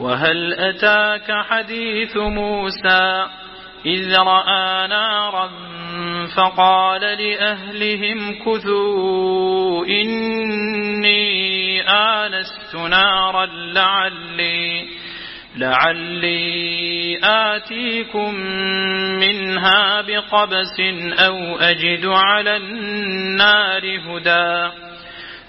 وهل أتاك حديث موسى إذ رأى نارا فقال لأهلهم كثوا إني آنست نارا لعلي لعلي آتيكم منها بقبس أو أجد على النار هدى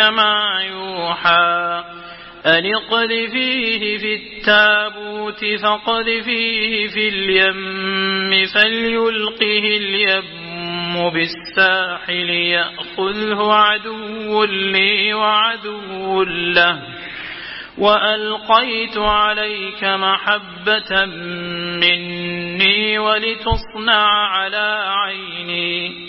ما يوحى. أن اقذفيه في التابوت فاقذفيه في اليم فليلقه اليم بالساحل يأخذه عدو لي وعدو له. وألقيت عليك محبة مني ولتصنع على عيني.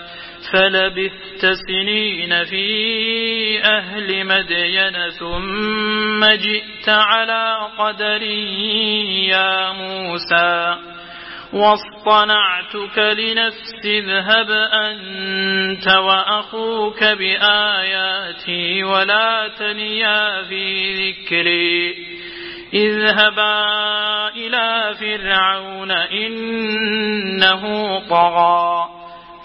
فلبثت سنين في أهل مدين ثم جئت على قدر يا موسى واصطنعتك لنفسي اذهب أنت وأخوك بآياتي ولا تنيا في ذكري اذهبا إلى فرعون إنه طغى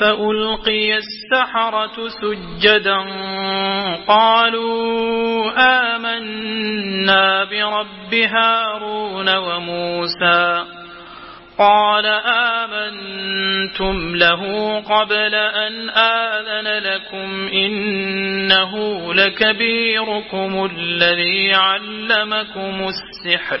فألقي السحرة سجدا قالوا آمنا برب هارون وموسى قال آمنتم له قبل أن آذن لكم إنه لكبيركم الذي علمكم السحر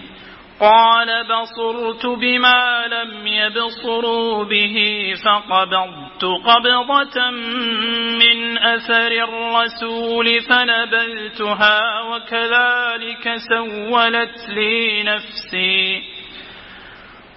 قال بصرت بما لم يبصروا به فقبضت قبضة من أثر الرسول فنبذتها وكذلك سولت لي نفسي.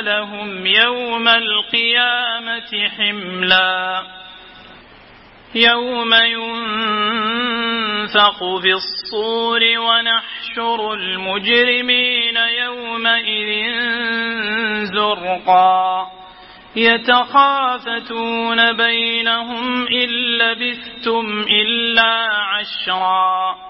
لهم يوم القيامة حملا. يوم ينفق في الصور ونحشر المجرمين يومئذ زرقا. يتخافتون بينهم إن لبثتم إلا عشرا.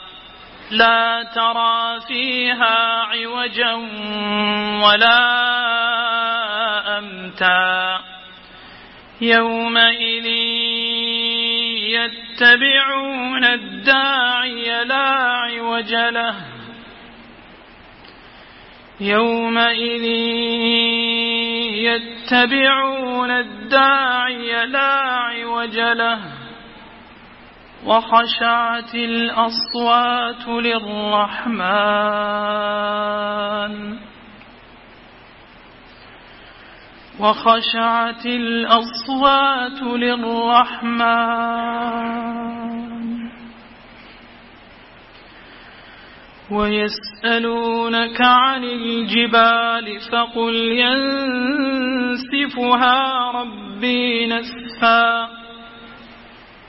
لا ترى فيها عوجا ولا أمتا. يومئذ يتبعون الداعي لا عوج له. يومئذ يتبعون الداعي لا عوج له. وخشعت الأصوات للرحمن. وخشعت الأصوات للرحمن. ويسألونك عن الجبال فقل ينسفها ربي نسفا.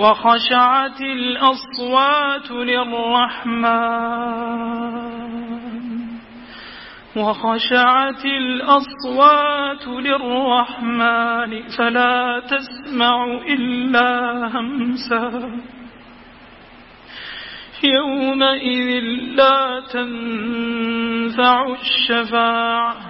وخشعت الأصوات للرحمن. وخشعت الأصوات للرحمن فلا تسمع إلا همسا. يومئذ لا تنفع الشفاعة.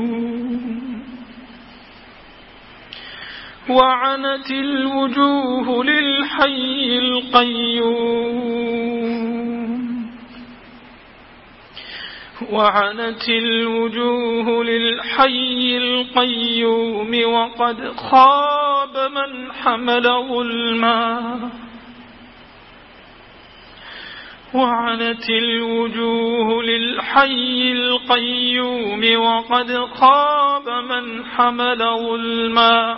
وعنت الوجوه للحي القيوم. وعنت الوجوه للحي القيوم وقد خاب من حمل ظلما. وعنت الوجوه للحي القيوم وقد خاب من حمل ظلما.